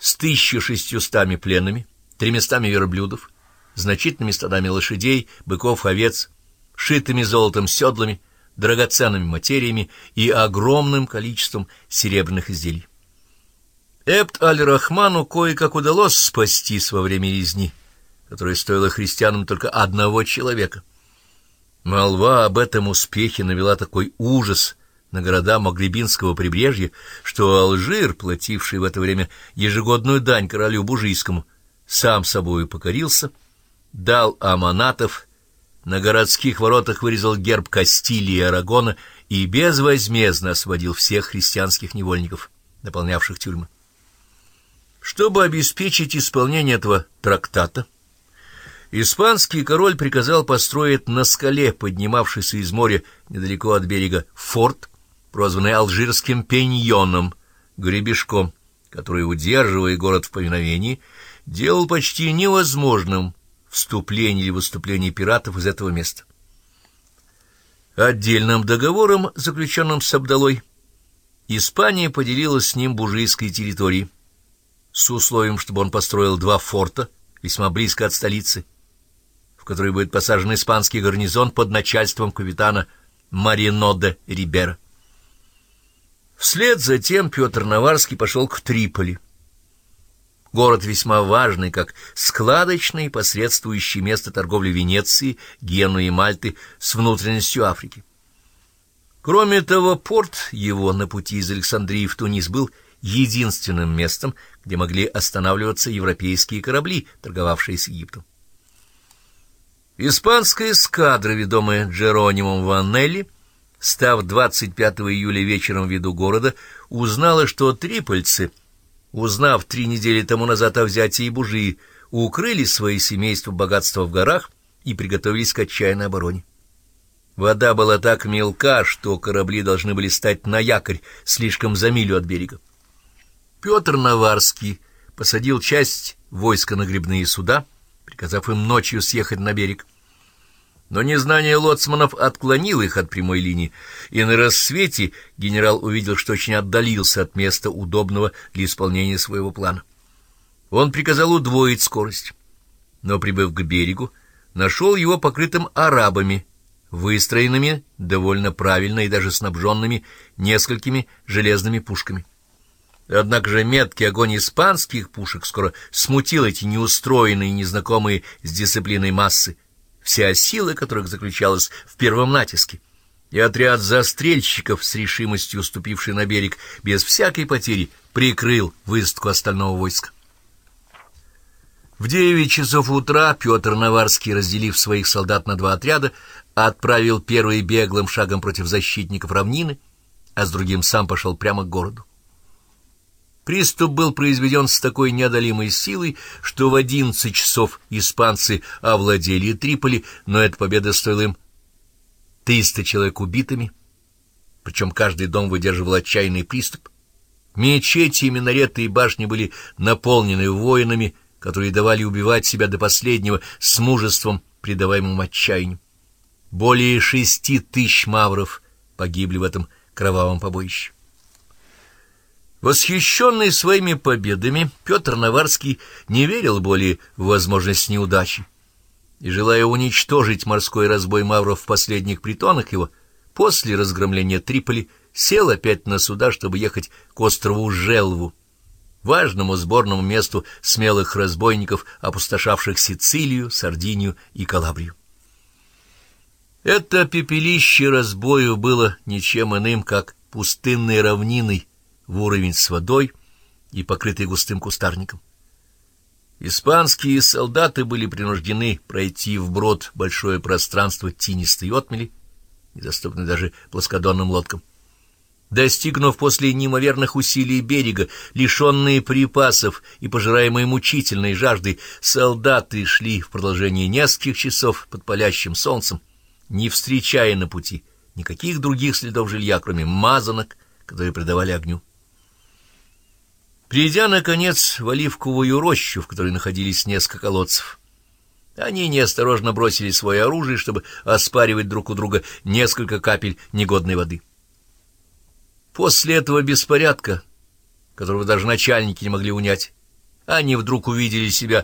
с 1600 пленными, тремястами верблюдов, значительными стадами лошадей, быков, овец, шитыми золотом седлами, драгоценными материями и огромным количеством серебряных изделий. Эбт аль-Рахману кое-как удалось спастись во время резни, которая стоила христианам только одного человека. Молва об этом успехе навела такой ужас на города Магребинского прибрежья, что Алжир, плативший в это время ежегодную дань королю Бужийскому, сам собою покорился, дал аманатов, на городских воротах вырезал герб Кастилии и Арагона и безвозмездно освободил всех христианских невольников, наполнявших тюрьмы. Чтобы обеспечить исполнение этого трактата, испанский король приказал построить на скале, поднимавшейся из моря недалеко от берега, форт, прозванный Алжирским пеньоном, гребешком, который, удерживая город в повиновении, делал почти невозможным вступление или выступление пиратов из этого места. Отдельным договором, заключенным с Абдалой, Испания поделилась с ним бужийской территорией, с условием, чтобы он построил два форта, весьма близко от столицы, в которые будет посажен испанский гарнизон под начальством капитана Марино Рибера. Вслед за тем Петр Наварский пошел к Триполи. Город весьма важный, как складочное и посредствующее место торговли Венеции, Генуи и Мальты с внутренностью Африки. Кроме того, порт его на пути из Александрии в Тунис был единственным местом, где могли останавливаться европейские корабли, торговавшие с Египтом. Испанская эскадра, ведомая Джеронимом Ванелли, став 25 июля вечером в виду города, узнала, что трипольцы, узнав три недели тому назад о взятии Бужии, укрыли свои семейства богатства в горах и приготовились к отчаянной обороне. Вода была так мелка, что корабли должны были стать на якорь слишком за милю от берега. Петр Наварский посадил часть войска на грибные суда, приказав им ночью съехать на берег. Но незнание лоцманов отклонило их от прямой линии, и на рассвете генерал увидел, что очень отдалился от места удобного для исполнения своего плана. Он приказал удвоить скорость, но, прибыв к берегу, нашел его покрытым арабами, выстроенными довольно правильно и даже снабженными несколькими железными пушками. Однако же меткий огонь испанских пушек скоро смутил эти неустроенные, незнакомые с дисциплиной массы, вся сила которых заключалась в первом натиске. И отряд застрельщиков, с решимостью уступивший на берег без всякой потери, прикрыл высадку остального войска. В девять часов утра Петр Наварский, разделив своих солдат на два отряда, отправил первый беглым шагом против защитников равнины, а с другим сам пошел прямо к городу. Приступ был произведен с такой неодолимой силой, что в одиннадцать часов испанцы овладели Триполи, но эта победа стоила им триста человек убитыми, причем каждый дом выдерживал отчаянный приступ. Мечети, минареты и башни были наполнены воинами, которые давали убивать себя до последнего с мужеством, придаваемым отчаянию. Более шести тысяч мавров погибли в этом кровавом побоище. Восхищенный своими победами, Петр Наварский не верил более в возможность неудачи, и, желая уничтожить морской разбой мавров в последних притонах его, после разгромления Триполи сел опять на суда, чтобы ехать к острову Желву, важному сборному месту смелых разбойников, опустошавших Сицилию, Сардинию и Калабрию. Это пепелище разбоев было ничем иным, как пустынной равниной, в уровень с водой и покрытый густым кустарником. Испанские солдаты были принуждены пройти вброд большое пространство тинистой отмели, недоступной даже плоскодонным лодкам. Достигнув после неимоверных усилий берега, лишенные припасов и пожираемые мучительной жаждой, солдаты шли в продолжение нескольких часов под палящим солнцем, не встречая на пути никаких других следов жилья, кроме мазанок, которые придавали огню. Придя, наконец, в оливковую рощу, в которой находились несколько колодцев, они неосторожно бросили свое оружие, чтобы оспаривать друг у друга несколько капель негодной воды. После этого беспорядка, которого даже начальники не могли унять, они вдруг увидели себя